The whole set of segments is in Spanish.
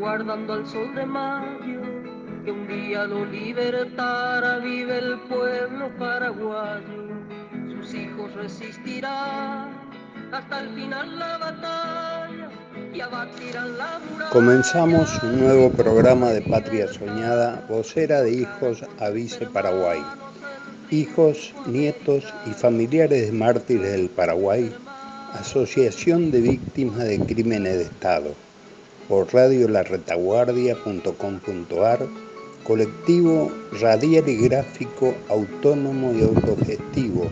Aguardando al sol de mayo, que un día lo libertara, vive el pueblo paraguayo. Sus hijos resistirán hasta el final la batalla y abatirán la muralla. Comenzamos un nuevo programa de Patria Soñada, vocera de hijos Avise Paraguay. Hijos, nietos y familiares de mártires del Paraguay, Asociación de Víctimas de Crímenes de Estado por radiolarretaguardia.com.ar, colectivo radial y gráfico autónomo y autogestivo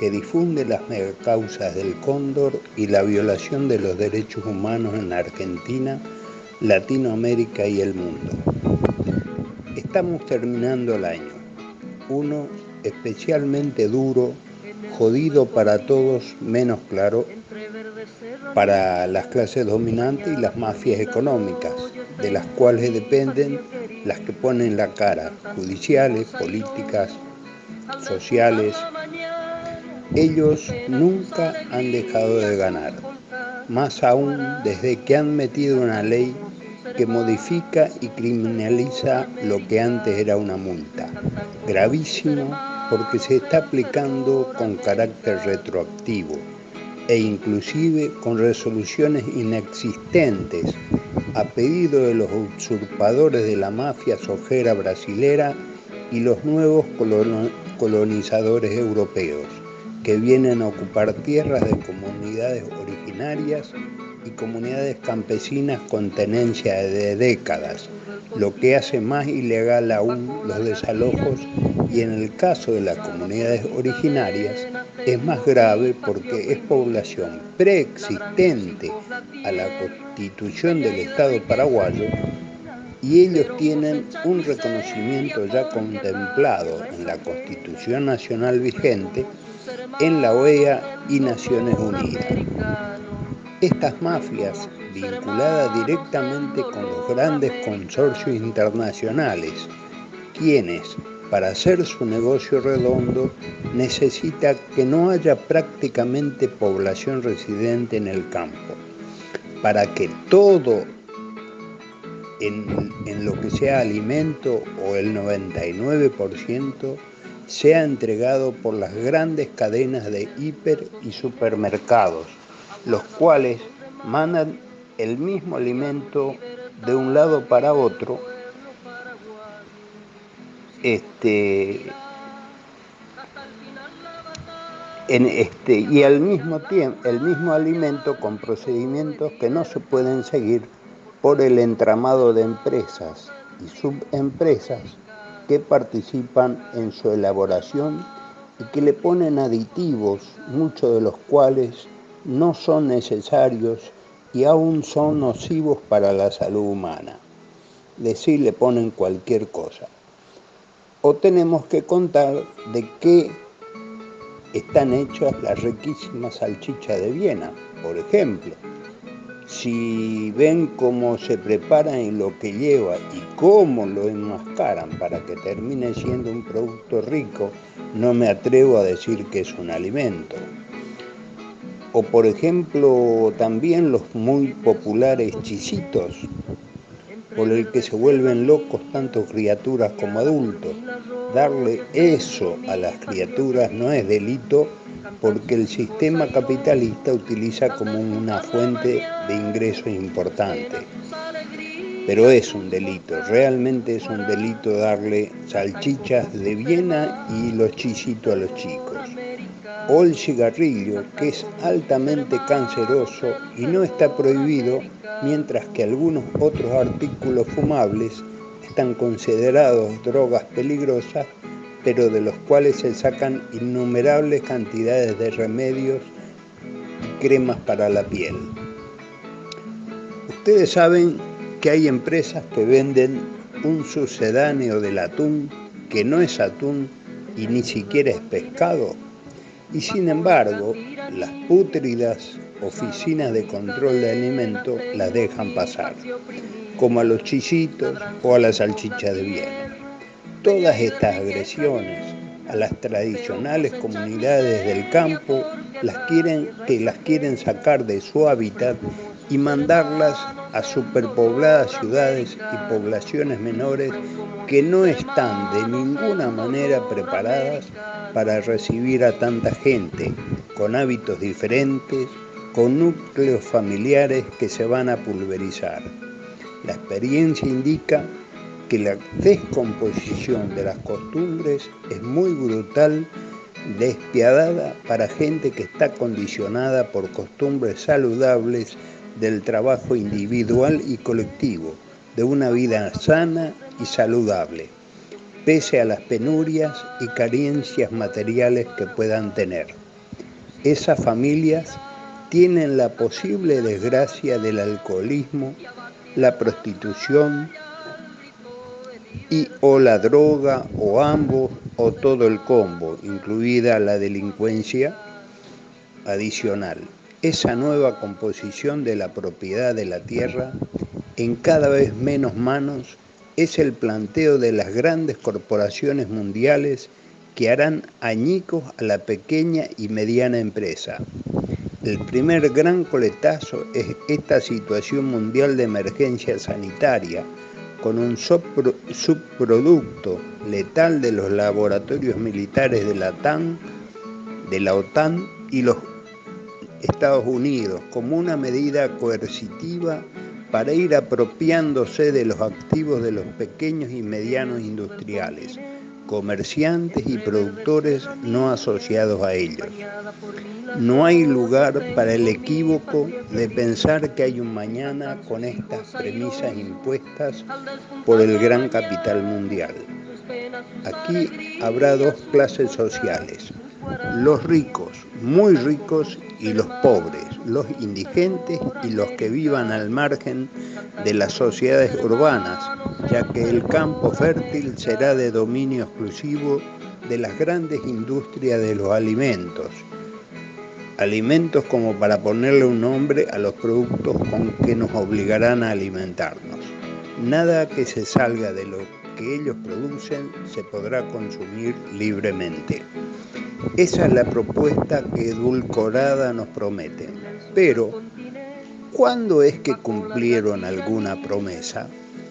que difunde las megacausas del cóndor y la violación de los derechos humanos en Argentina, Latinoamérica y el mundo. Estamos terminando el año, uno especialmente duro, jodido para todos, menos claro, para las clases dominantes y las mafias económicas, de las cuales dependen las que ponen la cara, judiciales, políticas, sociales. Ellos nunca han dejado de ganar, más aún desde que han metido una ley que modifica y criminaliza lo que antes era una multa. Gravísimo porque se está aplicando con carácter retroactivo e inclusive con resoluciones inexistentes a pedido de los usurpadores de la mafia sojera brasilera y los nuevos colonizadores europeos que vienen a ocupar tierras de comunidades originarias y comunidades campesinas con tenencia de décadas, lo que hace más ilegal aún los desalojos y en el caso de las comunidades originarias es más grave porque es población preexistente a la constitución del Estado paraguayo y ellos tienen un reconocimiento ya contemplado en la Constitución Nacional vigente, en la OEA y Naciones Unidas. Estas mafias, vinculadas directamente con los grandes consorcios internacionales, quienes para hacer su negocio redondo necesita que no haya prácticamente población residente en el campo, para que todo en, lo que sea alimento o el 99% sea entregado por las grandes cadenas de hiper y supermercados, los cuales mandan el mismo alimento de un lado para otro este, en este, y al mismo tiempo el mismo alimento con procedimientos que no se pueden seguir por el entramado de empresas y subempresas que participan en su elaboración y que le ponen aditivos, muchos de los cuales no son necesarios y aún son nocivos para la salud humana. Decir le ponen cualquier cosa. O tenemos que contar de qué están hechas las riquísimas salchichas de Viena, por ejemplo. Si ven cómo se preparan y lo que lleva y cómo lo enmascaran para que termine siendo un producto rico, no me atrevo a decir que es un alimento. O por ejemplo también los muy populares chisitos, por el que se vuelven locos tanto criaturas como adultos. Darle eso a las criaturas no es delito porque el sistema capitalista utiliza como una fuente de ingresos importante. Pero es un delito, realmente es un delito darle salchichas de Viena y los chisitos a los chicos. O el cigarrillo, que es altamente canceroso y no está prohibido, mientras que algunos otros artículos fumables están considerados drogas peligrosas pero de los cuales se sacan innumerables cantidades de remedios y cremas para la piel. Ustedes saben que hay empresas que venden un sucedáneo del atún que no es atún y ni siquiera es pescado. Y sin embargo, las pútridas oficinas de control de alimentos las dejan pasar, como a los chisitos o a la salchicha de bien. Todas estas agresiones a las tradicionales comunidades del campo las quieren, que las quieren sacar de su hábitat y mandarlas a superpobladas ciudades y poblaciones menores que no están de ninguna manera preparadas para recibir a tanta gente con hábitos diferentes, con núcleos familiares que se van a pulverizar. La experiencia indica que la descomposición de las costumbres es muy brutal, despiadada para gente que está condicionada por costumbres saludables del trabajo individual y colectivo, de una vida sana y saludable, pese a las penurias y carencias materiales que puedan tener. Esas familias tienen la posible desgracia del alcoholismo, la prostitución, y o la droga o ambos o todo el combo, incluida la delincuencia adicional. Esa nueva composición de la propiedad de la tierra en cada vez menos manos es el planteo de las grandes corporaciones mundiales que harán añicos a la pequeña y mediana empresa. El primer gran coletazo es esta situación mundial de emergencia sanitaria, con un subproducto letal de los laboratorios militares de la, TAN, de la OTAN y los Estados Unidos como una medida coercitiva para ir apropiándose de los activos de los pequeños y medianos industriales comerciantes y productores no asociados a ellos. No hay lugar para el equívoco de pensar que hay un mañana con estas premisas impuestas por el gran capital mundial. Aquí habrá dos clases sociales, los ricos, muy ricos, y los pobres, los indigentes y los que vivan al margen de las sociedades urbanas, ya que el campo fértil será de dominio exclusivo de las grandes industrias de los alimentos. Alimentos como para ponerle un nombre a los productos con que nos obligarán a alimentarnos. Nada que se salga de lo que ellos producen se podrá consumir libremente. Esa es la propuesta que edulcorada nos prometen. Pero, ¿cuándo es que cumplieron alguna promesa?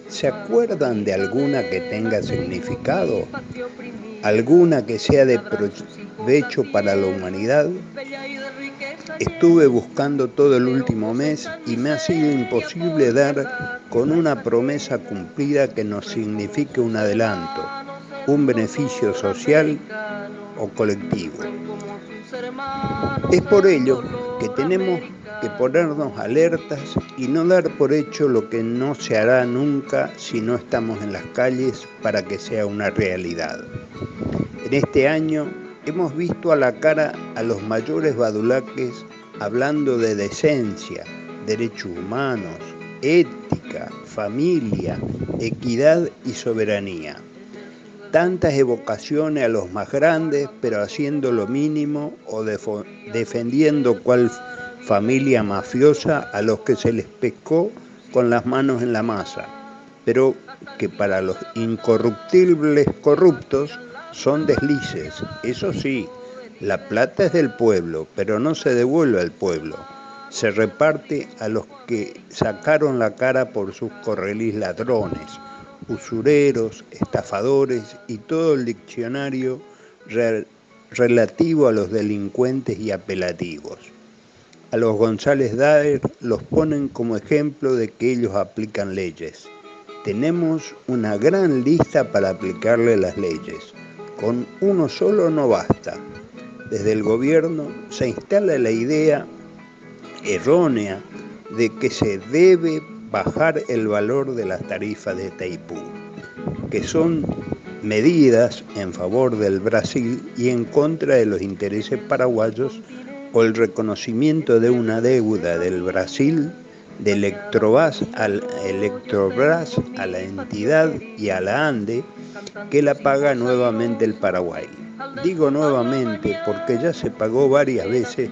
¿Se acuerdan de alguna que tenga significado? ¿Alguna que sea de provecho para la humanidad? Estuve buscando todo el último mes y me ha sido imposible dar con una promesa cumplida que nos signifique un adelanto, un beneficio social o colectivo. Es por ello que tenemos que ponernos alertas y no dar por hecho lo que no se hará nunca si no estamos en las calles para que sea una realidad. En este año hemos visto a la cara a los mayores badulaques hablando de decencia, derechos humanos, ética, familia, equidad y soberanía. Tantas evocaciones a los más grandes, pero haciendo lo mínimo o defendiendo cual familia mafiosa a los que se les pescó con las manos en la masa, pero que para los incorruptibles corruptos son deslices. Eso sí, la plata es del pueblo, pero no se devuelve al pueblo. Se reparte a los que sacaron la cara por sus correlís ladrones, usureros, estafadores y todo el diccionario relativo a los delincuentes y apelativos. A los González Daer los ponen como ejemplo de que ellos aplican leyes. Tenemos una gran lista para aplicarle las leyes. Con uno solo no basta. Desde el gobierno se instala la idea errónea de que se debe bajar el valor de las tarifas de Taipú, que son medidas en favor del Brasil y en contra de los intereses paraguayos o el reconocimiento de una deuda del Brasil de Electrobras, al, Electrobras a la entidad y a la ANDE que la paga nuevamente el Paraguay. Digo nuevamente porque ya se pagó varias veces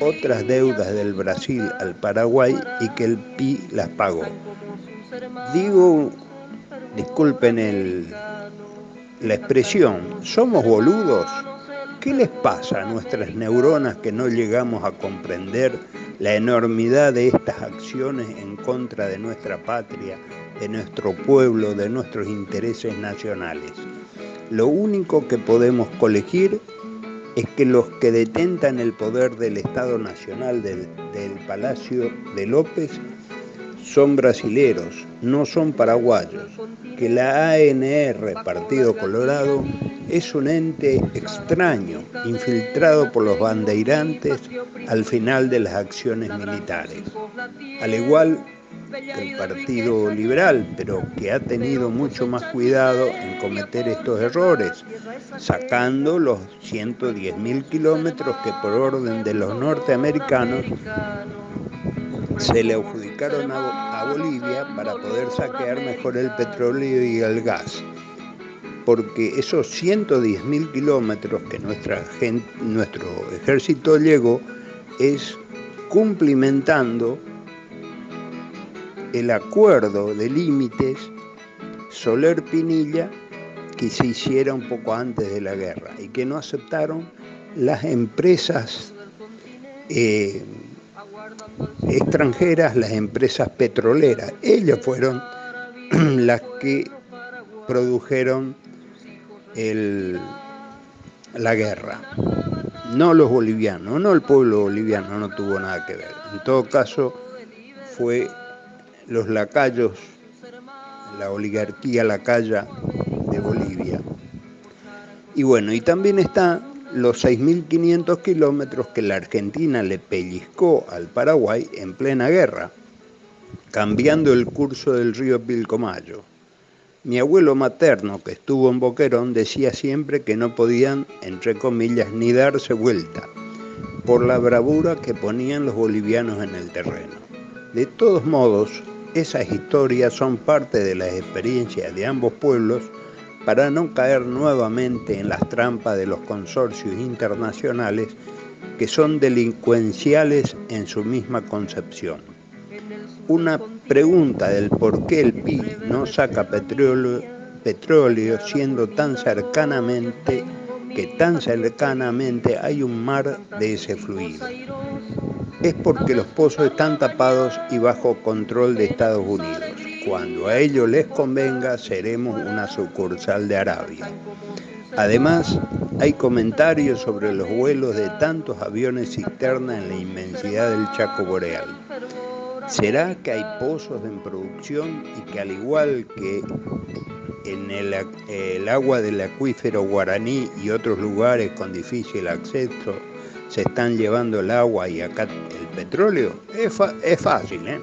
otras deudas del Brasil al Paraguay y que el PI las pagó. Digo, disculpen el, la expresión, ¿somos boludos? ¿Qué les pasa a nuestras neuronas que no llegamos a comprender la enormidad de estas acciones en contra de nuestra patria, de nuestro pueblo, de nuestros intereses nacionales? Lo único que podemos colegir es que los que detentan el poder del Estado Nacional del, Palacio de López son brasileros, no son paraguayos, que la ANR, Partido Colorado, es un ente extraño, infiltrado por los bandeirantes al final de las acciones militares. Al igual que el Partido Liberal, pero que ha tenido mucho más cuidado en cometer estos errores, sacando los 110.000 kilómetros que por orden de los norteamericanos se le adjudicaron a, Bolivia para poder saquear mejor el petróleo y el gas. Porque esos 110 mil kilómetros que nuestra gente, nuestro ejército llegó es cumplimentando el acuerdo de límites Soler-Pinilla que se hiciera un poco antes de la guerra y que no aceptaron las empresas eh, extranjeras, las empresas petroleras. Ellas fueron las que produjeron la guerra. No los bolivianos, no el pueblo boliviano no tuvo nada que ver. En todo caso, fue los lacayos, la oligarquía lacaya de Bolivia. Y bueno, y también está los 6.500 kilómetros que la Argentina le pellizcó al Paraguay en plena guerra, cambiando el curso del río Pilcomayo. Mi abuelo materno, que estuvo en Boquerón, decía siempre que no podían, entre comillas, ni darse vuelta, por la bravura que ponían los bolivianos en el terreno. De todos modos, esas historias son parte de las experiencias de ambos pueblos para no caer nuevamente en las trampas de los consorcios internacionales que son delincuenciales en su misma concepción. Una pregunta del por qué el PI no saca petróleo, petróleo siendo tan cercanamente que tan cercanamente hay un mar de ese fluido. Es porque los pozos están tapados y bajo control de Estados Unidos. Cuando a ellos les convenga, seremos una sucursal de Arabia. Además, hay comentarios sobre los vuelos de tantos aviones cisterna en la inmensidad del Chaco Boreal. ¿Será que hay pozos en producción y que al igual que en el, el, agua del acuífero guaraní y otros lugares con difícil acceso se están llevando el agua y acá el petróleo? Es, es fácil, ¿eh?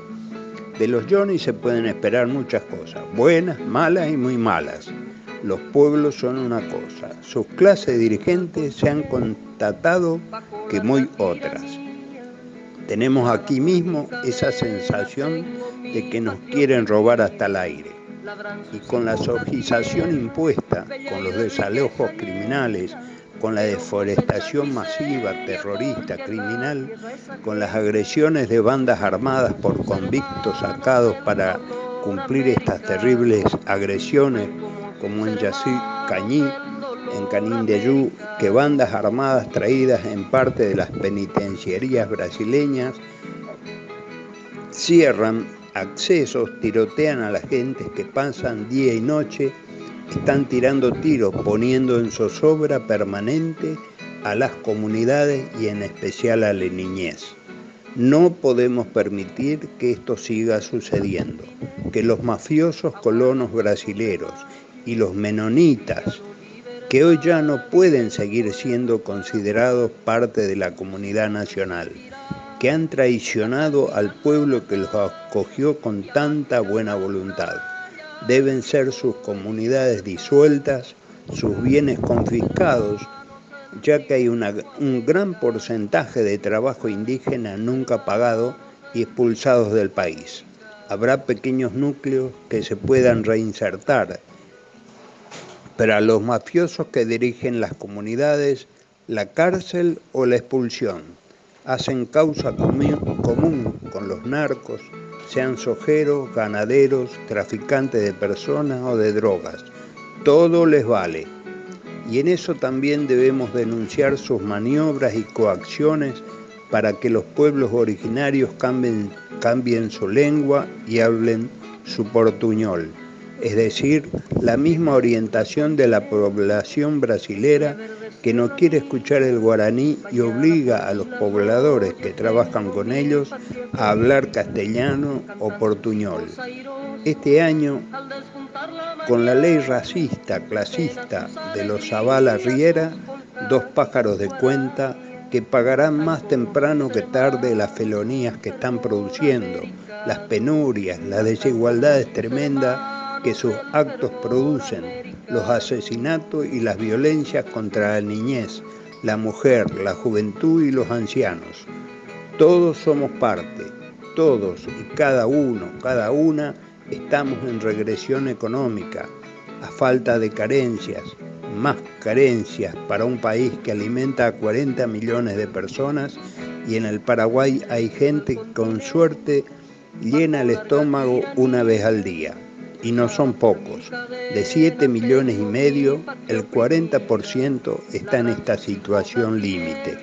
De los Johnny se pueden esperar muchas cosas, buenas, malas y muy malas. Los pueblos son una cosa, sus clases dirigentes se han constatado que muy otras. Tenemos aquí mismo esa sensación de que nos quieren robar hasta el aire. Y con la sojización impuesta, con los desalojos criminales, con la deforestación masiva, terrorista, criminal, con las agresiones de bandas armadas por convictos sacados para cumplir estas terribles agresiones, como en Yací Cañí, en Canín de que bandas armadas traídas en parte de las penitenciarías brasileñas cierran accesos, tirotean a la gente que pasan día y noche están tirando tiros, poniendo en zozobra permanente a las comunidades y en especial a la niñez. No podemos permitir que esto siga sucediendo, que los mafiosos colonos brasileros y los menonitas, que hoy ya no pueden seguir siendo considerados parte de la comunidad nacional, que han traicionado al pueblo que los acogió con tanta buena voluntad deben ser sus comunidades disueltas, sus bienes confiscados, ya que hay un gran porcentaje de trabajo indígena nunca pagado y expulsados del país. Habrá pequeños núcleos que se puedan reinsertar, pero a los mafiosos que dirigen las comunidades, la cárcel o la expulsión hacen causa común con los narcos, sean sojeros, ganaderos, traficantes de personas o de drogas. Todo les vale. Y en eso también debemos denunciar sus maniobras y coacciones para que los pueblos originarios cambien, cambien su lengua y hablen su portuñol, es decir, la misma orientación de la población brasilera que no quiere escuchar el guaraní y obliga a los pobladores que trabajan con ellos a hablar castellano o portuñol. Este año, con la ley racista, clasista de los Zavala Riera, dos pájaros de cuenta que pagarán más temprano que tarde las felonías que están produciendo, las penurias, las desigualdades tremendas que sus actos producen, los asesinatos y las violencias contra la niñez, la mujer, la juventud y los ancianos. Todos somos parte, todos y cada uno, cada una, estamos en regresión económica, a falta de carencias, más carencias para un país que alimenta a 40 millones de personas y en el Paraguay hay gente que con suerte llena el estómago una vez al día y no son pocos. De 7 millones y medio, el 40% está en esta situación límite.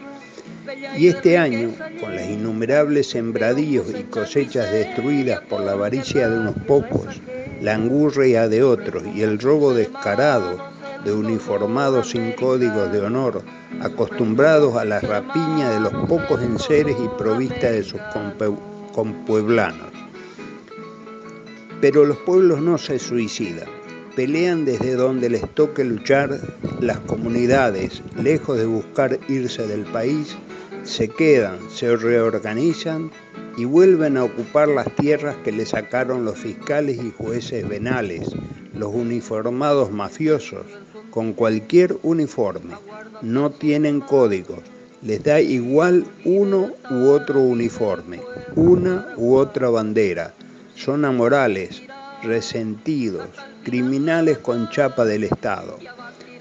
Y este año, con las innumerables sembradíos y cosechas destruidas por la avaricia de unos pocos, la angurria de otros y el robo descarado de uniformados sin códigos de honor, acostumbrados a la rapiña de los pocos enseres y provista de sus compueblanos. Pero los pueblos no se suicidan, pelean desde donde les toque luchar, las comunidades, lejos de buscar irse del país, se quedan, se reorganizan y vuelven a ocupar las tierras que les sacaron los fiscales y jueces venales, los uniformados mafiosos, con cualquier uniforme. No tienen códigos, les da igual uno u otro uniforme, una u otra bandera son amorales, resentidos, criminales con chapa del Estado.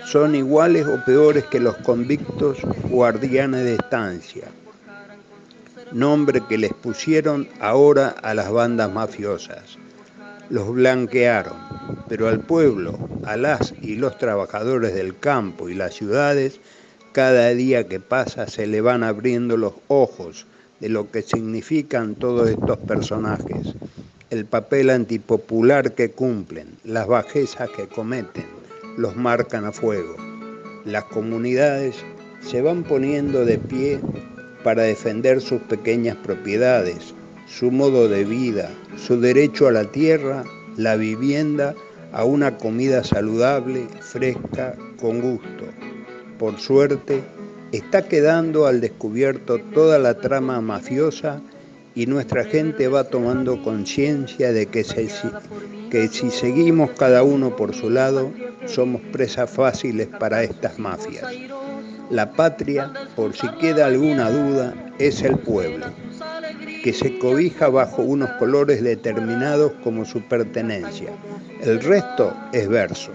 Son iguales o peores que los convictos guardianes de estancia, nombre que les pusieron ahora a las bandas mafiosas. Los blanquearon, pero al pueblo, a las y los trabajadores del campo y las ciudades, cada día que pasa se le van abriendo los ojos de lo que significan todos estos personajes el papel antipopular que cumplen, las bajezas que cometen, los marcan a fuego. Las comunidades se van poniendo de pie para defender sus pequeñas propiedades, su modo de vida, su derecho a la tierra, la vivienda, a una comida saludable, fresca, con gusto. Por suerte, está quedando al descubierto toda la trama mafiosa y nuestra gente va tomando conciencia de que, que si seguimos cada uno por su lado, somos presas fáciles para estas mafias. La patria, por si queda alguna duda, es el pueblo. que se cobija bajo unos colores determinados como su pertenencia. El resto es verso.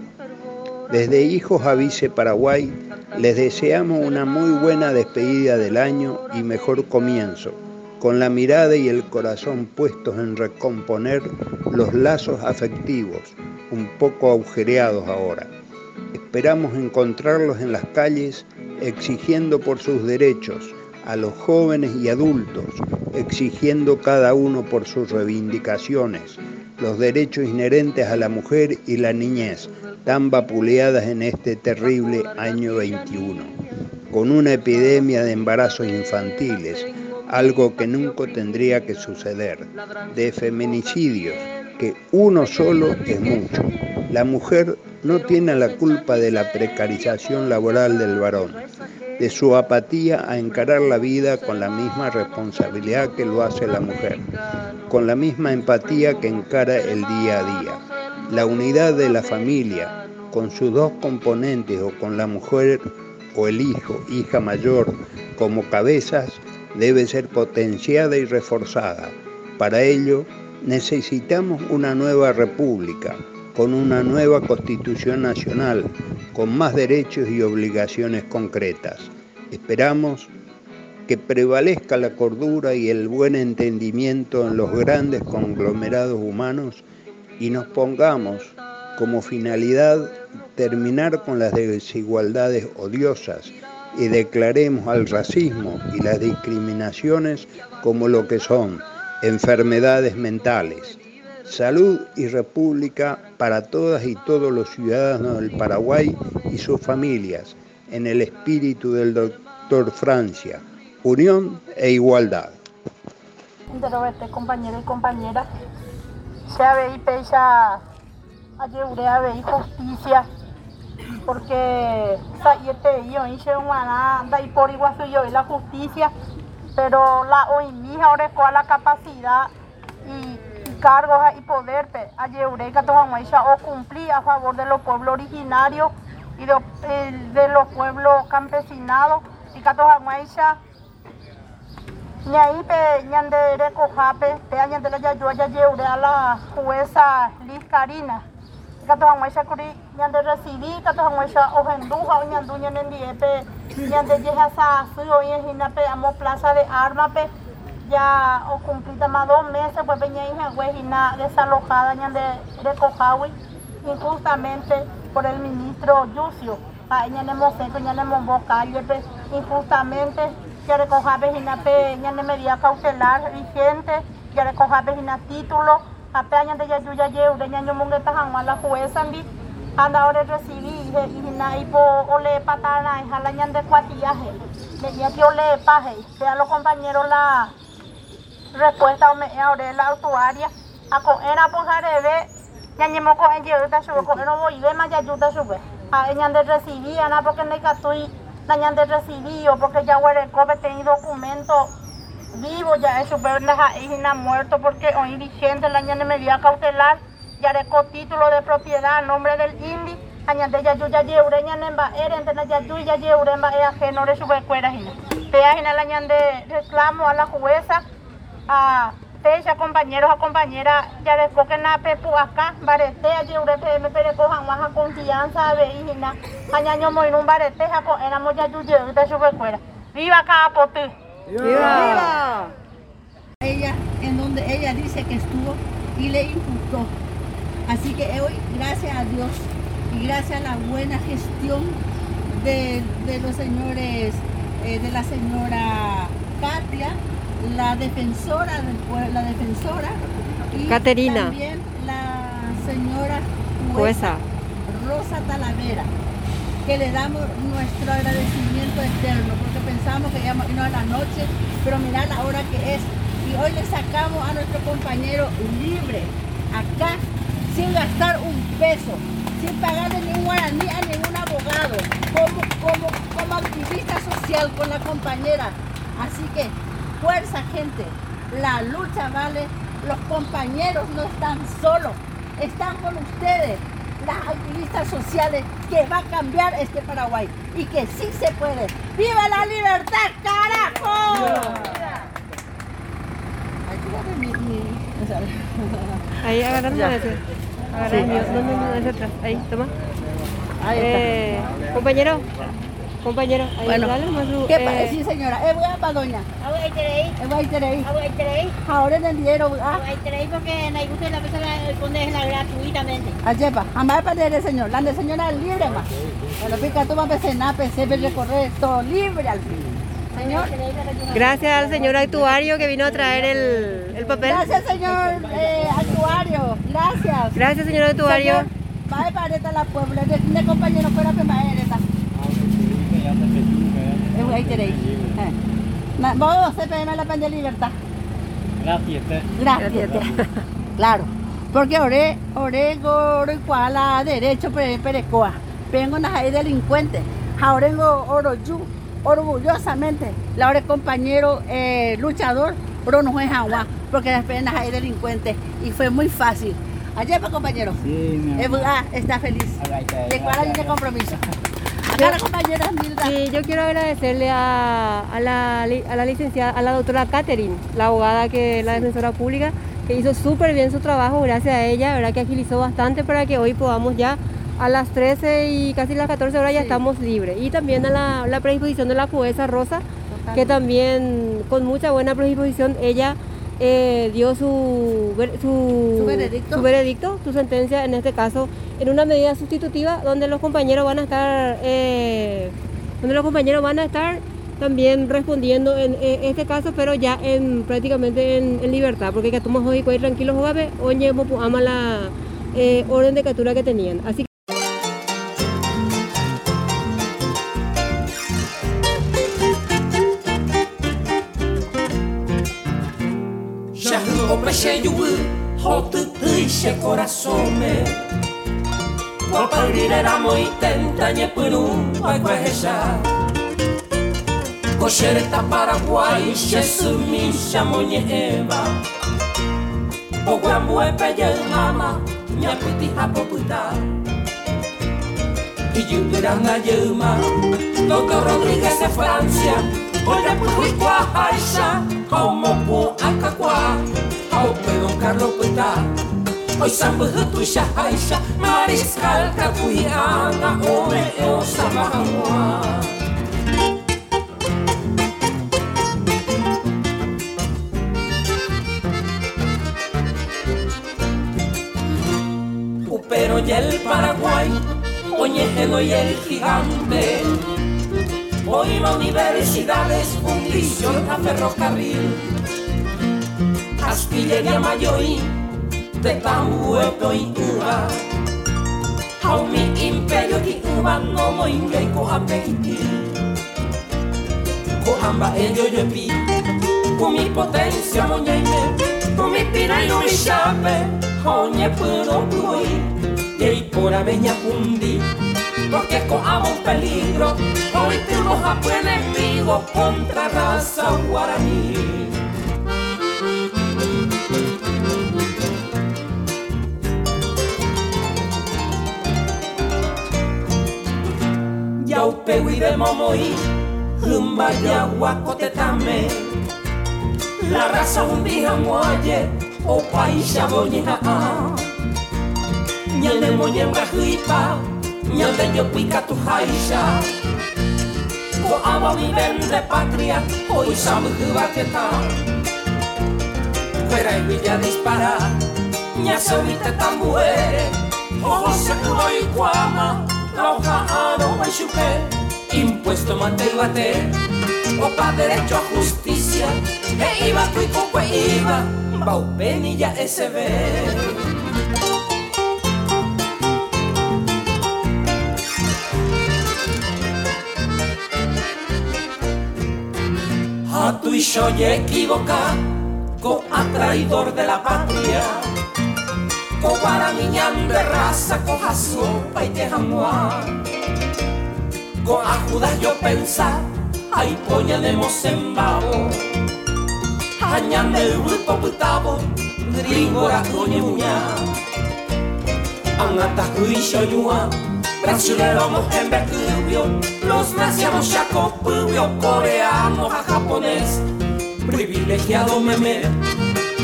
Desde Hijos Avise Paraguay les deseamos una muy buena despedida del año y mejor comienzo, con la mirada y el corazón puestos en recomponer los lazos afectivos, un poco agujereados ahora. Esperamos encontrarlos en las calles exigiendo por sus derechos a los jóvenes y adultos, exigiendo cada uno por sus reivindicaciones, los derechos inherentes a la mujer y la niñez, tan vapuleadas en este terrible año 21, con una epidemia de embarazos infantiles, algo que nunca tendría que suceder, de feminicidios, que uno solo es mucho. La mujer no tiene la culpa de la precarización laboral del varón, de su apatía a encarar la vida con la misma responsabilidad que lo hace la mujer, con la misma empatía que encara el día a día. La unidad de la familia, con sus dos componentes o con la mujer o el hijo, hija mayor, como cabezas, debe ser potenciada y reforzada. Para ello, necesitamos una nueva república, con una nueva constitución nacional, con más derechos y obligaciones concretas. Esperamos que prevalezca la cordura y el buen entendimiento en los grandes conglomerados humanos y nos pongamos como finalidad terminar con las desigualdades odiosas y declaremos al racismo y las discriminaciones como lo que son enfermedades mentales Salud y República para todas y todos los ciudadanos del Paraguay y sus familias, en el espíritu del doctor Francia, unión e igualdad. Este compañero y compañera, se pecha ayudé justicia porque yo hice una y por igual yo la justicia pero la hoy mi ahora con la capacidad y cargos y poder a o cumplir a favor de los pueblos originarios y de, de los pueblos campesinados. Y pe ñande recojape pe ñande la yayua ya yeure a la jueza Liz Karina Catojamuaicha kuri ñande recibí Catojamuaicha ojenduja o ñandu ñande ndiepe ñande yeja sa su o ñejina pe amo plaza de arma pe ya o cumplida más dos meses, pues huejina desalojada de recojawi, injustamente por el ministro Yucio. A ella ne moseco, ella ne mombo calle, pues, injustamente ya recoja vejina pe, ella ne medida cautelar vigente, ya recoja vejina título, a pe ella de ya yuya yeure, ella no mungeta hangwa la jueza ndi, anda ahora recibí, y na ipo ole patana, y jala de cuatillaje, le ya que ole paje, vea los compañeros la respuesta me ahora la autuaria a con era por jarebe ya ni mo con yo ta sube con no voy ve más ya ayuda sube a ella de recibir ana porque no catui dañan de recibir porque cobe tenido documento vivo ya es super na hija muerto porque hoy vigente la ñane medida cautelar ya recó título de propiedad a nombre del INDI añade ya yuya yeure ñane ba eren tena ya yuya yeure ba e ajeno de sube cuera hina te ajena la reclamo a la jueza a teja compañeros a compañeras ya después que na pepu acá barete allí urete me pere cojan más confianza de hijina añaño muy un barete ja con éramos ya yuye de su fuera viva Capote viva viva ella en donde ella dice que estuvo y le imputó así que hoy gracias a Dios y gracias a la buena gestión de, de los señores eh, de la señora Katia la defensora del pueblo, la defensora y también la señora jueza. Rosa Talavera, que le damos nuestro agradecimiento eterno, porque pensamos que ya no a la noche, pero mirad la hora que es. Y hoy le sacamos a nuestro compañero libre, acá, sin gastar un peso, sin pagarle ni un guaraní a ningún abogado, como, como, como activista social con la compañera. Así que fuerza, gente. La lucha vale. Los compañeros no están solos. Están con ustedes, activistas sociales, que va a cambiar este Paraguay. Y que sí se puede. ¡Viva la libertad, carajo! Ahí agarrando. Agarra el atrás. Ahí, toma. Ahí está. Eh, compañero. Compañero. Ahí, Bueno, ¿qué eh, pasa? Sí, señora. Es buena para doña. Es buena interés. Ahora entendieron. Ah, porque la industria la persona responde gratuitamente. Ayepa, jamás perder el señor. La de señora es libre más. Bueno, pica, tú vas a cenar, pensé, recorrer todo libre al fin. Señor. Gracias al señor actuario que vino a traer el, el papel. Gracias, señor eh, actuario. Gracias. Gracias, señor actuario. Señor, Va para esta la puebla. De, de compañero fuera que más interés. Eh. Vos la pena de libertad. Gracias. eh. Gracias. Claro. Porque oré, oré, oro y cual a derecho, pero perecoa. Vengo una ahí delincuente. Ahora vengo oro yu, orgullosamente. La oré compañero eh, luchador, pero no es agua, porque las penas hay delincuentes. Y fue muy fácil. Ayer, pues, compañero. Sí, mi verdad, está feliz. De cuál hay de compromiso. Es. Sí, yo quiero agradecerle a, a la, a la licenciada, a la doctora Catherine, la abogada que la defensora pública, que hizo súper bien su trabajo, gracias a ella, verdad que agilizó bastante para que hoy podamos ya a las 13 y casi las 14 horas ya Sí. estamos libres. Y también a la, la predisposición de la jueza Rosa, que también con mucha buena predisposición ella eh, dio su, su, Su veredicto. su veredicto, su sentencia en este caso, en una medida sustitutiva donde los compañeros van a estar, eh, donde los compañeros van a estar también respondiendo en este caso, pero ya en prácticamente en, en libertad, porque que hoy tranquilos oye, ama la eh, orden de captura que tenían. Así yuvı hotytýiche corazóme Guapayríraramo iténta ñepyrũmba'ekue ehecha Ko che reta Paraguay che symíchamo ñe'ẽva Oguambuépe jeymáma ñapytĩ ha popyta Ijypyrãnga jeyma Doctor Rodríguez de Francia Ojapyhýkua como por omopu'ãkakua Małpę karlopyta Oj sam hytusia hajsia Maryszkalka tujana Ume o sama Pero y el Paraguay, oñejelo y el gigante, hoy la universidad es fundición a ferrocarril. Castilla y Amayoí, de Tahuepo y Cuba. Ao mi imperio ki Cuba no mo inge ko apeiti. Ko amba ello yo pi, con mi potencia moñaime, con mi pira y mi chape, oñe pudo pui, y ahí por aveña pundi, porque con amo un peligro, hoy tenemos a buen enemigo contra raza guaraní. Yaupegui de Momoí, Humba Yaguacotetame, la raza un día muaye, o paisha boñeja, ñande moñemba huipa, ñande yo pica tu jaisha, ko aba mi vende patria, hoy sabe hubaqueta, fuera y villa dispara, ña sobite tan muere, ojo se y guama, la hoja aro chupe, impuesto mate y bate, opa derecho a justicia, e iba tu y iba, baupenilla SB. A tu y yo y equivoca, co a traidor de la patria, co para niñan de raza, coja sopa y Co a Judas yo pensar, ay poña de mosembabo, añan del grupo putabo, gringora coñe muña. Angata juicio yua, brasilero en becubio, los naciamos chacopubio, coreano a japonés, privilegiado meme,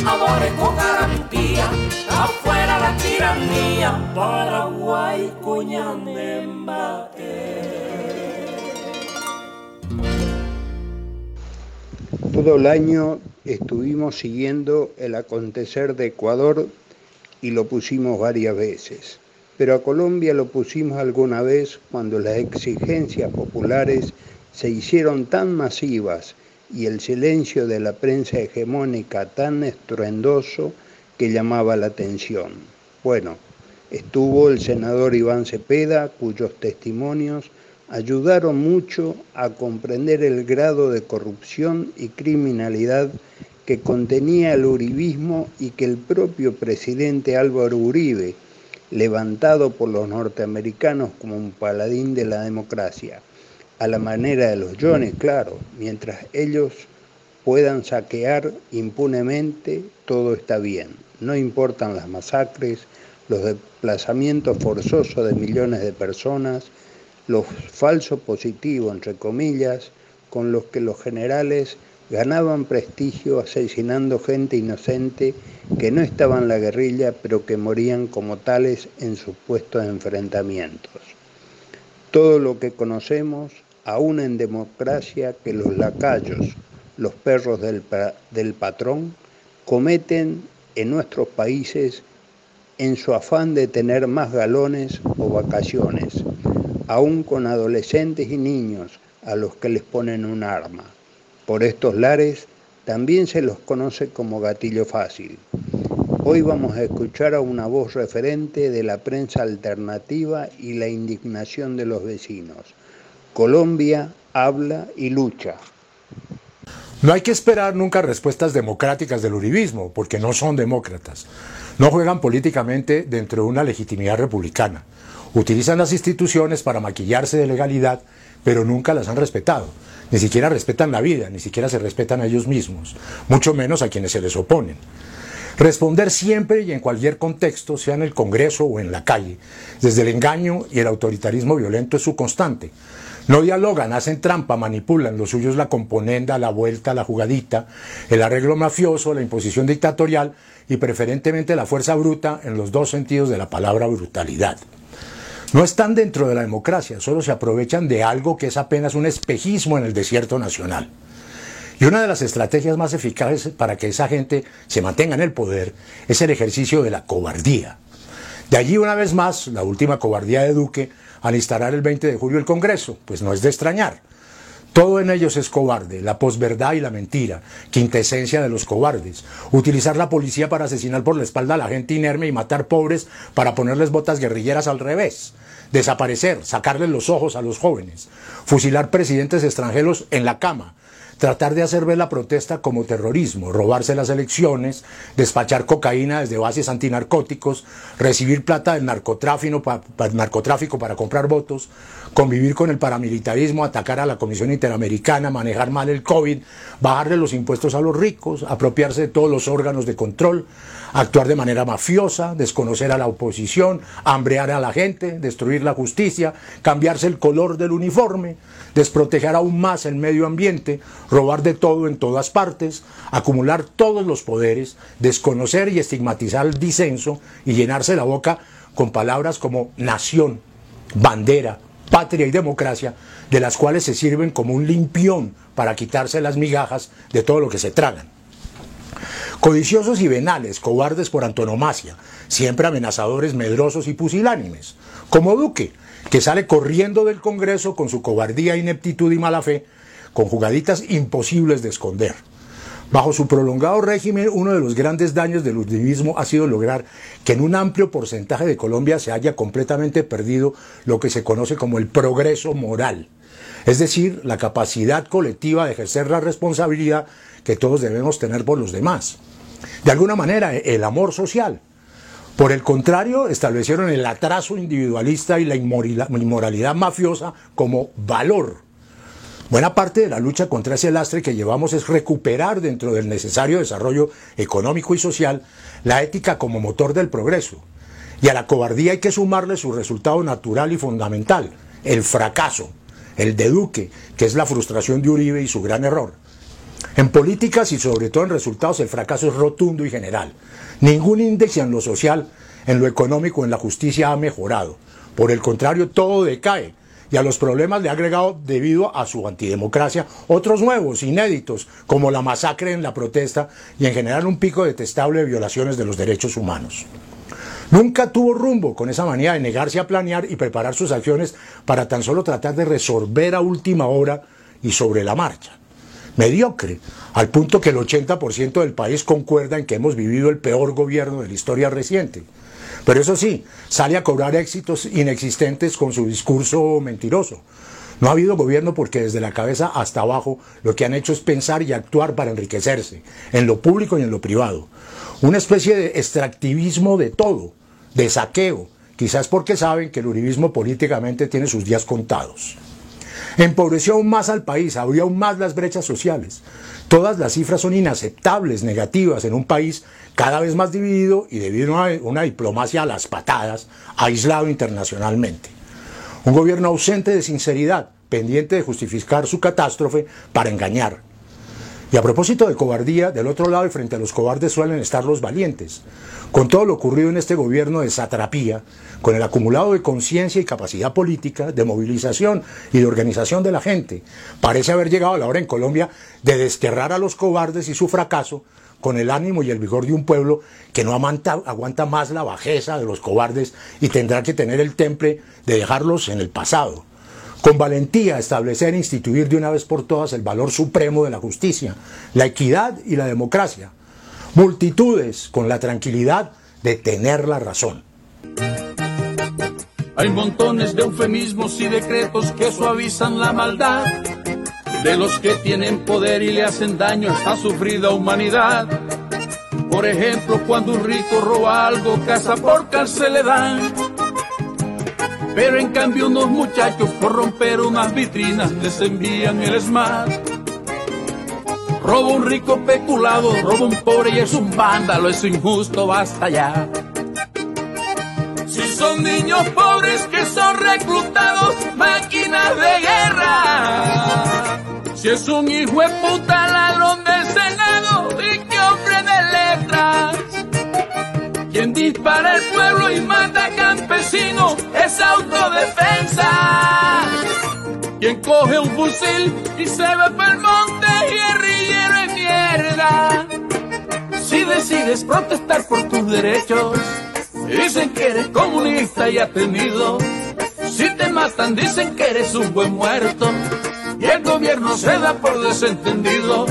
ahora con garantía, afuera la tiranía, Paraguay, Cuñanemba. Todo el año estuvimos siguiendo el acontecer de Ecuador y lo pusimos varias veces. Pero a Colombia lo pusimos alguna vez cuando las exigencias populares se hicieron tan masivas y el silencio de la prensa hegemónica tan estruendoso que llamaba la atención. Bueno, estuvo el senador Iván Cepeda, cuyos testimonios ayudaron mucho a comprender el grado de corrupción y criminalidad que contenía el uribismo y que el propio presidente Álvaro Uribe, levantado por los norteamericanos como un paladín de la democracia, a la manera de los Jones, claro, mientras ellos puedan saquear impunemente, todo está bien. No importan las masacres, los desplazamientos forzosos de millones de personas, los falsos positivos, entre comillas, con los que los generales ganaban prestigio asesinando gente inocente que no estaba en la guerrilla, pero que morían como tales en supuestos enfrentamientos. Todo lo que conocemos, aún en democracia, que los lacayos, los perros del, del patrón, cometen en nuestros países en su afán de tener más galones o vacaciones, aún con adolescentes y niños a los que les ponen un arma. Por estos lares también se los conoce como gatillo fácil. Hoy vamos a escuchar a una voz referente de la prensa alternativa y la indignación de los vecinos. Colombia habla y lucha. No hay que esperar nunca respuestas democráticas del uribismo, porque no son demócratas. No juegan políticamente dentro de una legitimidad republicana. Utilizan las instituciones para maquillarse de legalidad, pero nunca las han respetado. Ni siquiera respetan la vida, ni siquiera se respetan a ellos mismos, mucho menos a quienes se les oponen. Responder siempre y en cualquier contexto, sea en el Congreso o en la calle, desde el engaño y el autoritarismo violento es su constante. No dialogan, hacen trampa, manipulan, lo suyo la componenda, la vuelta, la jugadita, el arreglo mafioso, la imposición dictatorial y preferentemente la fuerza bruta en los dos sentidos de la palabra brutalidad. No están dentro de la democracia, solo se aprovechan de algo que es apenas un espejismo en el desierto nacional. Y una de las estrategias más eficaces para que esa gente se mantenga en el poder es el ejercicio de la cobardía. De allí una vez más la última cobardía de Duque al instalar el 20 de julio el Congreso, pues no es de extrañar. Todo en ellos es cobarde, la posverdad y la mentira, quintesencia de los cobardes. Utilizar la policía para asesinar por la espalda a la gente inerme y matar pobres para ponerles botas guerrilleras al revés. Desaparecer, sacarles los ojos a los jóvenes. Fusilar presidentes extranjeros en la cama tratar de hacer ver la protesta como terrorismo, robarse las elecciones, despachar cocaína desde bases antinarcóticos, recibir plata del narcotráfico, narcotráfico para comprar votos, convivir con el paramilitarismo, atacar a la Comisión Interamericana, manejar mal el COVID, bajarle los impuestos a los ricos, apropiarse de todos los órganos de control, actuar de manera mafiosa, desconocer a la oposición, hambrear a la gente, destruir la justicia, cambiarse el color del uniforme, desproteger aún más el medio ambiente, robar de todo en todas partes, acumular todos los poderes, desconocer y estigmatizar el disenso y llenarse la boca con palabras como nación, bandera, patria y democracia, de las cuales se sirven como un limpión para quitarse las migajas de todo lo que se tragan. Codiciosos y venales, cobardes por antonomasia, siempre amenazadores, medrosos y pusilánimes, como Duque, que sale corriendo del Congreso con su cobardía, ineptitud y mala fe, con jugaditas imposibles de esconder. Bajo su prolongado régimen, uno de los grandes daños del uribismo ha sido lograr que en un amplio porcentaje de Colombia se haya completamente perdido lo que se conoce como el progreso moral, es decir, la capacidad colectiva de ejercer la responsabilidad que todos debemos tener por los demás. De alguna manera, el amor social. Por el contrario, establecieron el atraso individualista y la inmoralidad mafiosa como valor. Buena parte de la lucha contra ese lastre que llevamos es recuperar dentro del necesario desarrollo económico y social la ética como motor del progreso. Y a la cobardía hay que sumarle su resultado natural y fundamental, el fracaso, el de Duque, que es la frustración de Uribe y su gran error. En políticas y sobre todo en resultados el fracaso es rotundo y general. Ningún índice en lo social, en lo económico, en la justicia ha mejorado. Por el contrario, todo decae y a los problemas le ha agregado, debido a su antidemocracia, otros nuevos, inéditos, como la masacre en la protesta y en general un pico detestable de violaciones de los derechos humanos. Nunca tuvo rumbo con esa manía de negarse a planear y preparar sus acciones para tan solo tratar de resolver a última hora y sobre la marcha. Mediocre, al punto que el 80% del país concuerda en que hemos vivido el peor gobierno de la historia reciente. Pero eso sí, sale a cobrar éxitos inexistentes con su discurso mentiroso. No ha habido gobierno porque desde la cabeza hasta abajo lo que han hecho es pensar y actuar para enriquecerse, en lo público y en lo privado. Una especie de extractivismo de todo, de saqueo, quizás porque saben que el uribismo políticamente tiene sus días contados. Empobreció aún más al país, abrió aún más las brechas sociales. Todas las cifras son inaceptables, negativas, en un país cada vez más dividido y debido a una diplomacia a las patadas, aislado internacionalmente. Un gobierno ausente de sinceridad, pendiente de justificar su catástrofe para engañar. Y a propósito de cobardía, del otro lado y frente a los cobardes suelen estar los valientes. Con todo lo ocurrido en este gobierno de satrapía, con el acumulado de conciencia y capacidad política, de movilización y de organización de la gente, parece haber llegado la hora en Colombia de desterrar a los cobardes y su fracaso con el ánimo y el vigor de un pueblo que no aguanta, más la bajeza de los cobardes y tendrá que tener el temple de dejarlos en el pasado. Con valentía establecer e instituir de una vez por todas el valor supremo de la justicia, la equidad y la democracia. Multitudes con la tranquilidad de tener la razón. Hay montones de eufemismos y decretos que suavizan la maldad de los que tienen poder y le hacen daño a esta sufrida humanidad. Por ejemplo, cuando un rico roba algo, casa por cárcel le dan. Pero en cambio unos muchachos por romper unas vitrinas les envían el smart. Roba un rico peculado, roba un pobre y es un vándalo, es injusto, basta ya. Si son niños pobres que son reclutados, máquinas de guerra. Si es un hijo de puta ladrón del Senado y que hombre de letras. Quien dispara el pueblo y mata es autodefensa. Quien coge un fusil y se va para el monte, guerrillero en mierda. Si decides protestar por tus derechos, Dicen que eres comunista y tenido. Si te matan, dicen que eres un buen muerto. Y el gobierno se da por desentendido.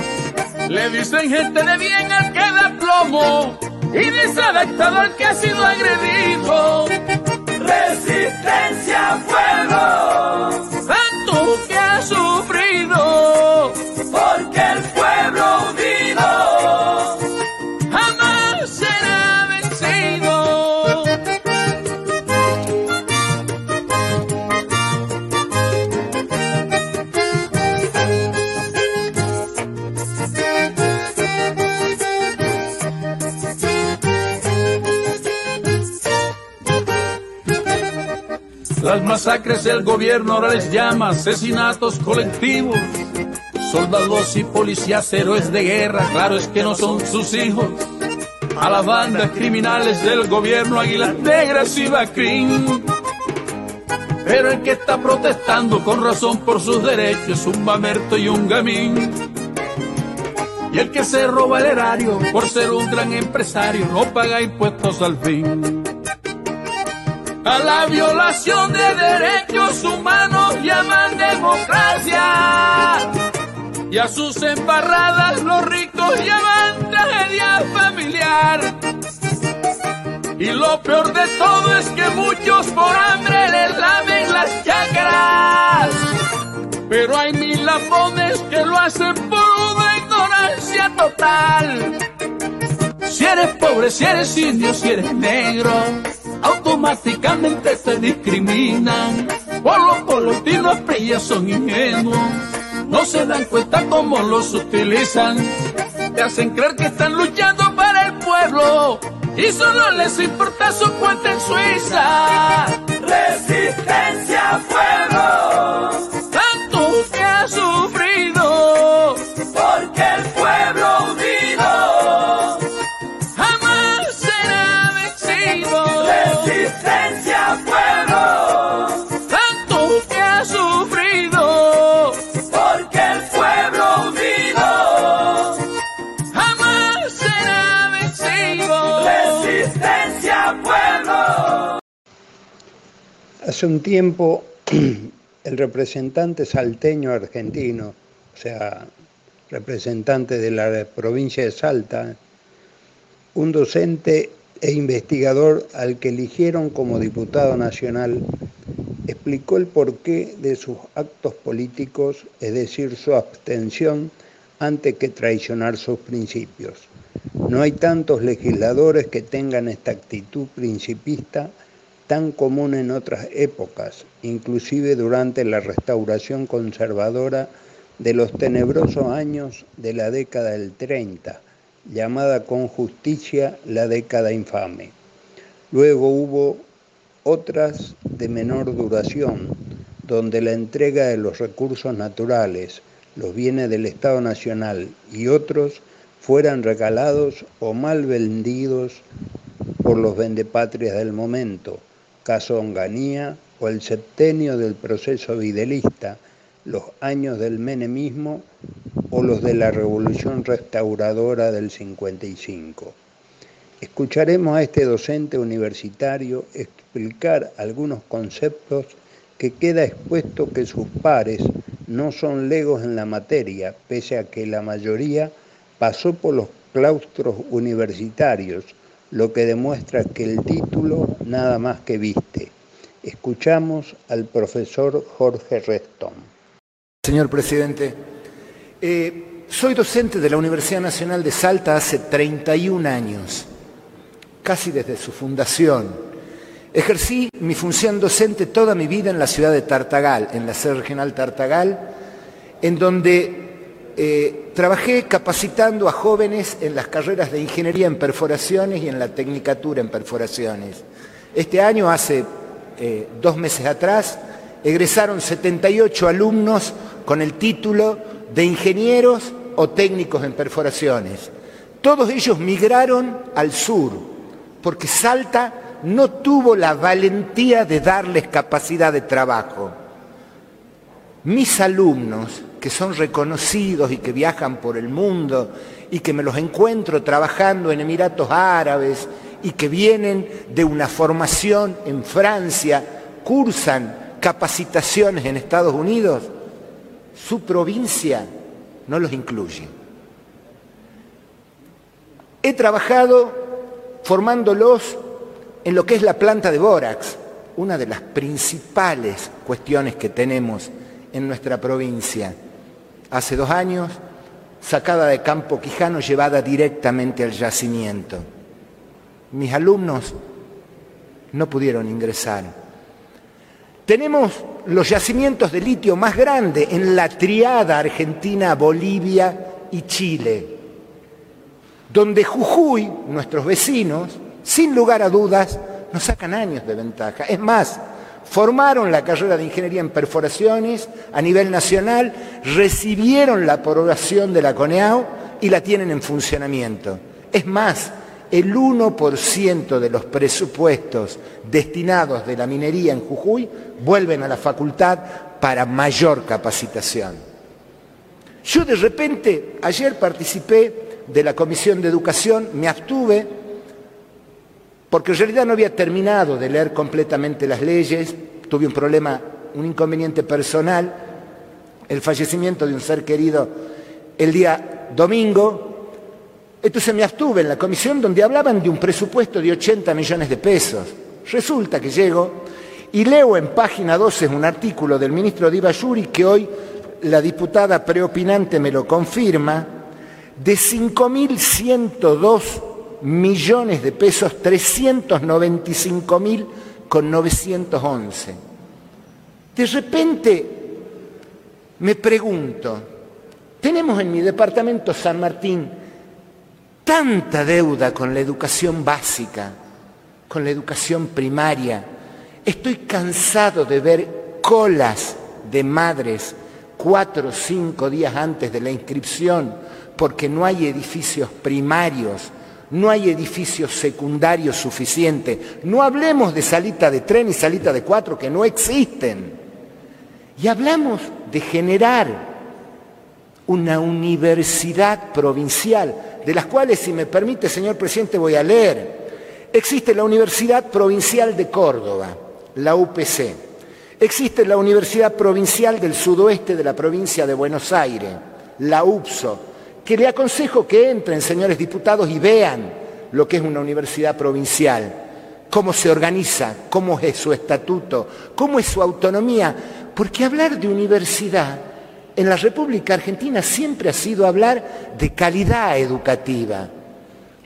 Le dicen gente de bien al que da plomo. Y desadaptado al que ha sido agredido. Resistencia, fuego. Masacres el gobierno ahora les llama asesinatos colectivos. Soldados y policías héroes de guerra, claro es que no son sus hijos. A las bandas criminales del gobierno Águilas Negras y Bacrín. Pero el que está protestando con razón por sus derechos un mamerto y un gamín. Y el que se roba el erario por ser un gran empresario no paga impuestos al fin a la violación de derechos humanos llaman democracia. Y a sus embarradas los ricos llaman tragedia familiar. Y lo peor de todo es que muchos por hambre les lamen las chacras. Pero hay mil lambones que lo hacen por una ignorancia total. Si eres pobre, si eres indio, si eres negro automáticamente te discriminan. Por los colectivos ellos son ingenuos, no se dan cuenta cómo los utilizan. Te hacen creer que están luchando para el pueblo y solo les importa su cuenta en Suiza. Resistencia, fuego, Hace un tiempo el representante salteño argentino, o sea, representante de la provincia de Salta, un docente e investigador al que eligieron como diputado nacional, explicó el porqué de sus actos políticos, es decir, su abstención antes que traicionar sus principios. No hay tantos legisladores que tengan esta actitud principista tan común en otras épocas, inclusive durante la restauración conservadora de los tenebrosos años de la década del 30, llamada con justicia la década infame. Luego hubo otras de menor duración, donde la entrega de los recursos naturales, los bienes del Estado Nacional y otros fueran regalados o mal vendidos por los vendepatrias del momento, caso Onganía o el septenio del proceso videlista, los años del menemismo o los de la revolución restauradora del 55. Escucharemos a este docente universitario explicar algunos conceptos que queda expuesto que sus pares no son legos en la materia, pese a que la mayoría pasó por los claustros universitarios, lo que demuestra que el título nada más que viste. Escuchamos al profesor Jorge Reston. Señor presidente, eh, soy docente de la Universidad Nacional de Salta hace 31 años, casi desde su fundación. Ejercí mi función docente toda mi vida en la ciudad de Tartagal, en la sede regional Tartagal, en donde eh, trabajé capacitando a jóvenes en las carreras de ingeniería en perforaciones y en la tecnicatura en perforaciones. Este año, hace eh, dos meses atrás, egresaron 78 alumnos con el título de ingenieros o técnicos en perforaciones. Todos ellos migraron al sur, porque Salta no tuvo la valentía de darles capacidad de trabajo. Mis alumnos que son reconocidos y que viajan por el mundo y que me los encuentro trabajando en Emiratos Árabes y que vienen de una formación en Francia, cursan capacitaciones en Estados Unidos, su provincia no los incluye. He trabajado formándolos en lo que es la planta de bórax, una de las principales cuestiones que tenemos en nuestra provincia hace dos años, sacada de Campo Quijano, llevada directamente al yacimiento. Mis alumnos no pudieron ingresar. Tenemos los yacimientos de litio más grandes en la triada Argentina, Bolivia y Chile, donde Jujuy, nuestros vecinos, sin lugar a dudas, nos sacan años de ventaja. Es más, formaron la carrera de ingeniería en perforaciones a nivel nacional, recibieron la aprobación de la CONEAU y la tienen en funcionamiento. Es más, el 1% de los presupuestos destinados de la minería en Jujuy vuelven a la facultad para mayor capacitación. Yo de repente, ayer participé de la Comisión de Educación, me abstuve porque en realidad no había terminado de leer completamente las leyes, tuve un problema, un inconveniente personal, el fallecimiento de un ser querido el día domingo, entonces me abstuve en la comisión donde hablaban de un presupuesto de 80 millones de pesos. Resulta que llego y leo en página 12 un artículo del ministro Diva Yuri que hoy la diputada preopinante me lo confirma, de 5.102 millones de pesos, 395 mil con 911. De repente me pregunto, tenemos en mi departamento San Martín tanta deuda con la educación básica, con la educación primaria. Estoy cansado de ver colas de madres cuatro o cinco días antes de la inscripción porque no hay edificios primarios no hay edificios secundarios suficientes. No hablemos de salita de tren y salita de cuatro que no existen. Y hablamos de generar una universidad provincial, de las cuales, si me permite, señor presidente, voy a leer. Existe la Universidad Provincial de Córdoba, la UPC. Existe la Universidad Provincial del Sudoeste de la provincia de Buenos Aires, la UPSO, que le aconsejo que entren, señores diputados, y vean lo que es una universidad provincial, cómo se organiza, cómo es su estatuto, cómo es su autonomía, porque hablar de universidad en la República Argentina siempre ha sido hablar de calidad educativa,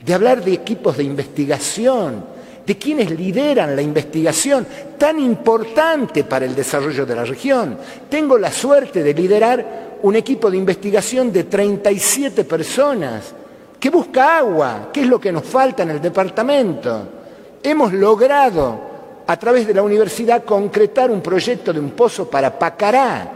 de hablar de equipos de investigación, de quienes lideran la investigación tan importante para el desarrollo de la región. Tengo la suerte de liderar un equipo de investigación de 37 personas que busca agua, que es lo que nos falta en el departamento. Hemos logrado a través de la universidad concretar un proyecto de un pozo para Pacará.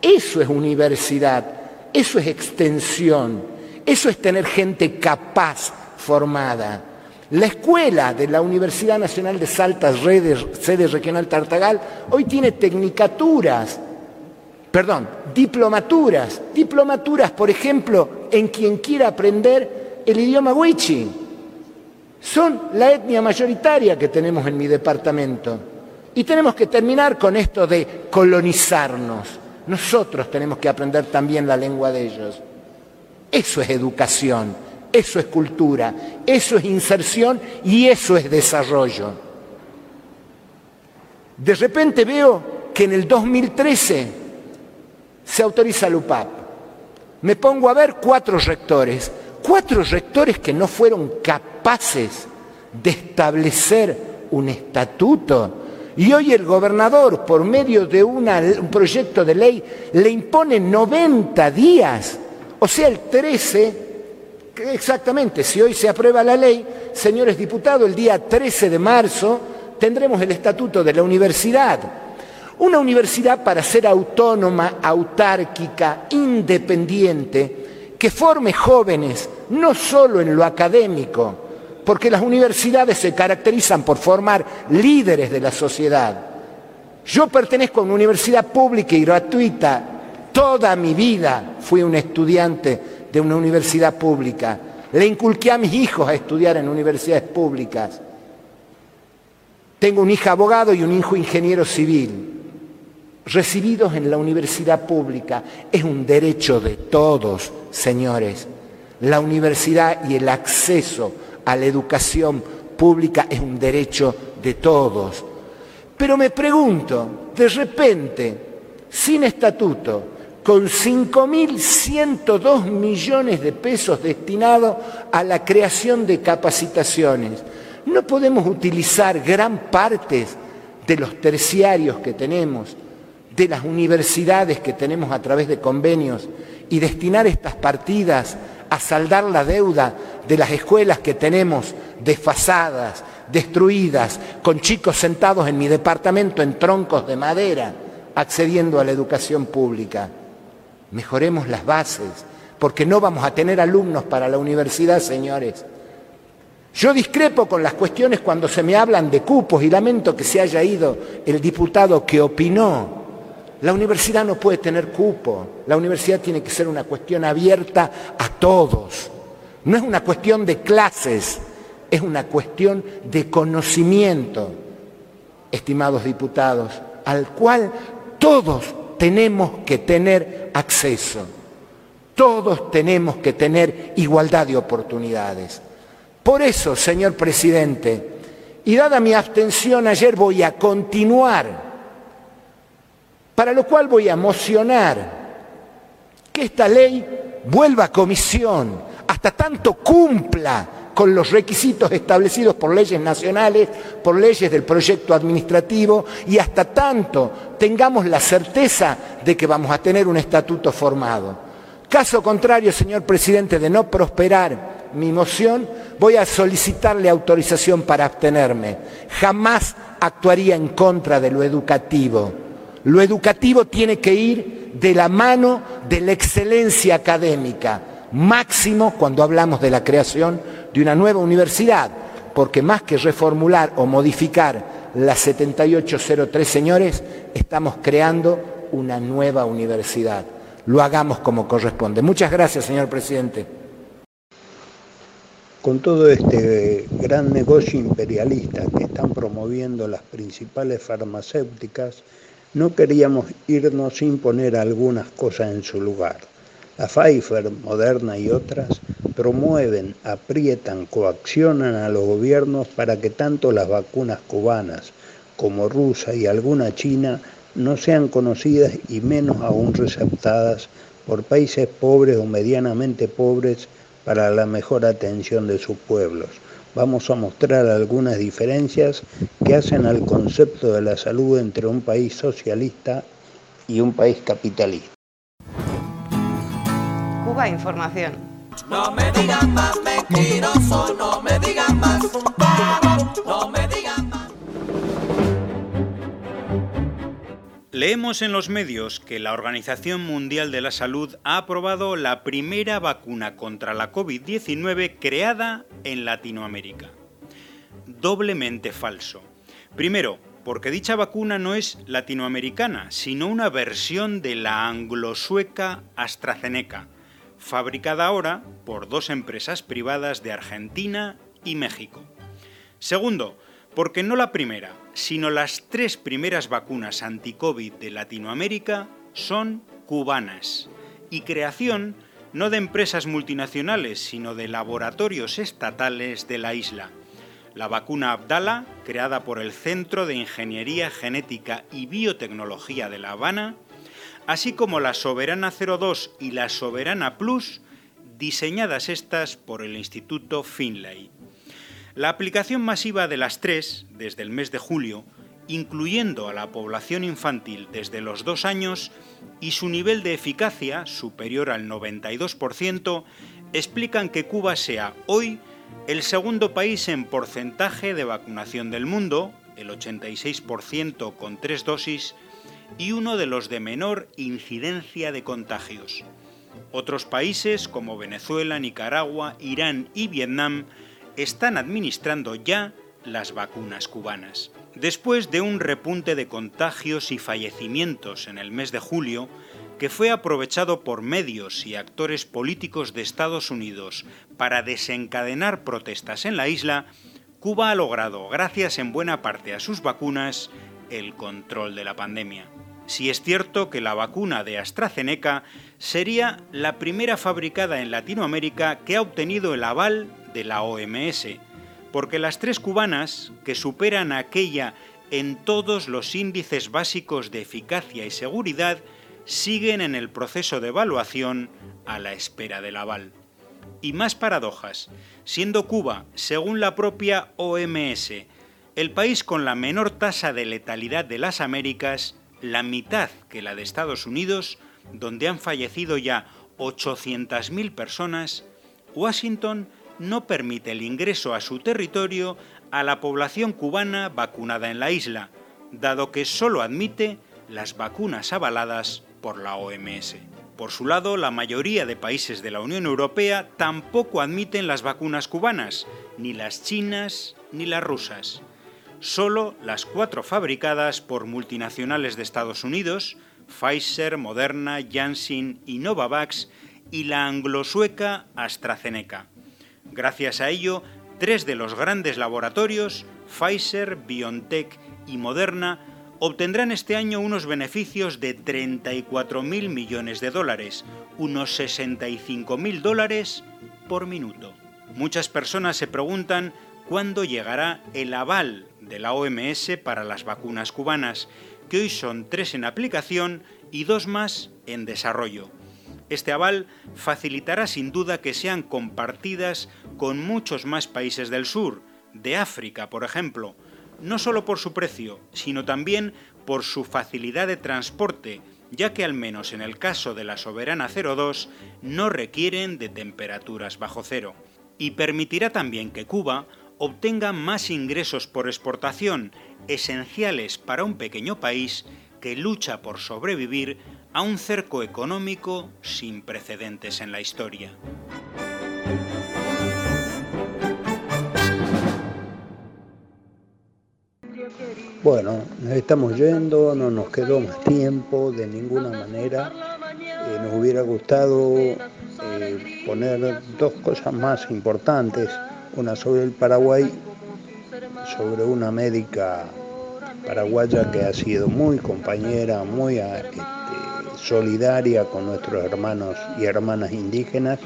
Eso es universidad, eso es extensión, eso es tener gente capaz formada. La escuela de la Universidad Nacional de Salta, sede regional Tartagal, hoy tiene tecnicaturas, perdón, diplomaturas, diplomaturas, por ejemplo, en quien quiera aprender el idioma wichi. Son la etnia mayoritaria que tenemos en mi departamento. Y tenemos que terminar con esto de colonizarnos. Nosotros tenemos que aprender también la lengua de ellos. Eso es educación. Eso es cultura, eso es inserción y eso es desarrollo. De repente veo que en el 2013 se autoriza el UPAP. Me pongo a ver cuatro rectores, cuatro rectores que no fueron capaces de establecer un estatuto. Y hoy el gobernador, por medio de un proyecto de ley, le impone 90 días. O sea, el 13 Exactamente, si hoy se aprueba la ley, señores diputados, el día 13 de marzo tendremos el estatuto de la universidad. Una universidad para ser autónoma, autárquica, independiente, que forme jóvenes, no solo en lo académico, porque las universidades se caracterizan por formar líderes de la sociedad. Yo pertenezco a una universidad pública y gratuita. Toda mi vida fui un estudiante de una universidad pública. Le inculqué a mis hijos a estudiar en universidades públicas. Tengo un hijo abogado y un hijo ingeniero civil, recibidos en la universidad pública. Es un derecho de todos, señores. La universidad y el acceso a la educación pública es un derecho de todos. Pero me pregunto, de repente, sin estatuto, con 5.102 millones de pesos destinados a la creación de capacitaciones. No podemos utilizar gran parte de los terciarios que tenemos, de las universidades que tenemos a través de convenios y destinar estas partidas a saldar la deuda de las escuelas que tenemos desfasadas, destruidas, con chicos sentados en mi departamento en troncos de madera, accediendo a la educación pública. Mejoremos las bases, porque no vamos a tener alumnos para la universidad, señores. Yo discrepo con las cuestiones cuando se me hablan de cupos y lamento que se haya ido el diputado que opinó. La universidad no puede tener cupo, la universidad tiene que ser una cuestión abierta a todos. No es una cuestión de clases, es una cuestión de conocimiento, estimados diputados, al cual todos tenemos que tener acceso. Todos tenemos que tener igualdad de oportunidades. Por eso, señor presidente, y dada mi abstención ayer voy a continuar, para lo cual voy a mocionar que esta ley vuelva a comisión, hasta tanto cumpla con los requisitos establecidos por leyes nacionales, por leyes del proyecto administrativo y hasta tanto tengamos la certeza de que vamos a tener un estatuto formado. Caso contrario, señor presidente, de no prosperar mi moción, voy a solicitarle autorización para abstenerme. Jamás actuaría en contra de lo educativo. Lo educativo tiene que ir de la mano de la excelencia académica, máximo cuando hablamos de la creación de una nueva universidad, porque más que reformular o modificar la 7803, señores, estamos creando una nueva universidad. Lo hagamos como corresponde. Muchas gracias, señor presidente. Con todo este gran negocio imperialista que están promoviendo las principales farmacéuticas, no queríamos irnos sin poner algunas cosas en su lugar. La Pfizer, Moderna y otras promueven, aprietan, coaccionan a los gobiernos para que tanto las vacunas cubanas como rusa y alguna china no sean conocidas y menos aún receptadas por países pobres o medianamente pobres para la mejor atención de sus pueblos. Vamos a mostrar algunas diferencias que hacen al concepto de la salud entre un país socialista y un país capitalista. Cuba Información. No me digan más mentiroso, no me digan más, no me Leemos en los medios que la Organización Mundial de la Salud ha aprobado la primera vacuna contra la COVID-19 creada en Latinoamérica. Doblemente falso. Primero, porque dicha vacuna no es latinoamericana, sino una versión de la anglo-sueca AstraZeneca, fabricada ahora por dos empresas privadas de Argentina y México. Segundo, porque no la primera, sino las tres primeras vacunas anti-COVID de Latinoamérica son cubanas y creación no de empresas multinacionales, sino de laboratorios estatales de la isla. La vacuna Abdala, creada por el Centro de Ingeniería Genética y Biotecnología de La Habana, así como la Soberana 02 y la Soberana Plus, diseñadas estas por el Instituto Finlay. La aplicación masiva de las tres, desde el mes de julio, incluyendo a la población infantil desde los dos años, y su nivel de eficacia, superior al 92%, explican que Cuba sea hoy el segundo país en porcentaje de vacunación del mundo, el 86% con tres dosis, y uno de los de menor incidencia de contagios. Otros países como Venezuela, Nicaragua, Irán y Vietnam están administrando ya las vacunas cubanas. Después de un repunte de contagios y fallecimientos en el mes de julio, que fue aprovechado por medios y actores políticos de Estados Unidos para desencadenar protestas en la isla, Cuba ha logrado, gracias en buena parte a sus vacunas, el control de la pandemia. Si es cierto que la vacuna de AstraZeneca sería la primera fabricada en Latinoamérica que ha obtenido el aval de la OMS, porque las tres cubanas, que superan aquella en todos los índices básicos de eficacia y seguridad, siguen en el proceso de evaluación a la espera del aval. Y más paradojas, siendo Cuba, según la propia OMS, el país con la menor tasa de letalidad de las Américas, la mitad que la de Estados Unidos, donde han fallecido ya 800.000 personas, Washington no permite el ingreso a su territorio a la población cubana vacunada en la isla, dado que solo admite las vacunas avaladas por la OMS. Por su lado, la mayoría de países de la Unión Europea tampoco admiten las vacunas cubanas, ni las chinas ni las rusas. Solo las cuatro fabricadas por multinacionales de Estados Unidos, Pfizer, Moderna, Janssen y Novavax, y la anglo-sueca AstraZeneca. Gracias a ello, tres de los grandes laboratorios, Pfizer, BioNTech y Moderna, obtendrán este año unos beneficios de 34.000 millones de dólares, unos 65.000 dólares por minuto. Muchas personas se preguntan cuándo llegará el aval de la OMS para las vacunas cubanas, que hoy son tres en aplicación y dos más en desarrollo. Este aval facilitará sin duda que sean compartidas con muchos más países del sur, de África, por ejemplo, no solo por su precio, sino también por su facilidad de transporte, ya que al menos en el caso de la Soberana 02 no requieren de temperaturas bajo cero. Y permitirá también que Cuba obtenga más ingresos por exportación, esenciales para un pequeño país que lucha por sobrevivir a un cerco económico sin precedentes en la historia. Bueno, estamos yendo, no nos quedó más tiempo de ninguna manera. Eh, nos hubiera gustado eh, poner dos cosas más importantes una sobre el Paraguay, sobre una médica paraguaya que ha sido muy compañera, muy este, solidaria con nuestros hermanos y hermanas indígenas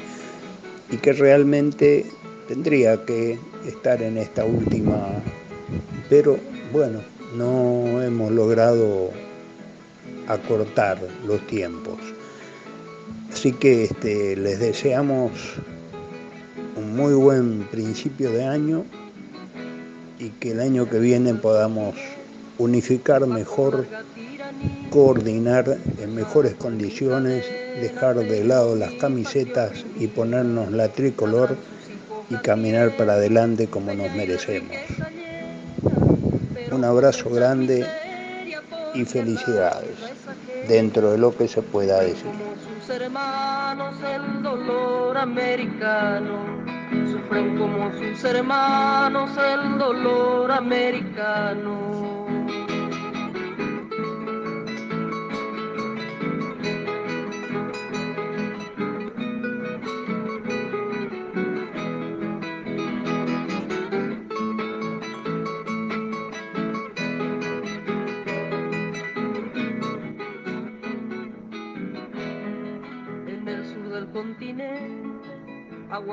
y que realmente tendría que estar en esta última, pero bueno, no hemos logrado acortar los tiempos. Así que este, les deseamos un muy buen principio de año y que el año que viene podamos unificar mejor, coordinar en mejores condiciones, dejar de lado las camisetas y ponernos la tricolor y caminar para adelante como nos merecemos. Un abrazo grande y felicidades dentro de lo que se pueda decir. Sufren como sus hermanos el dolor americano.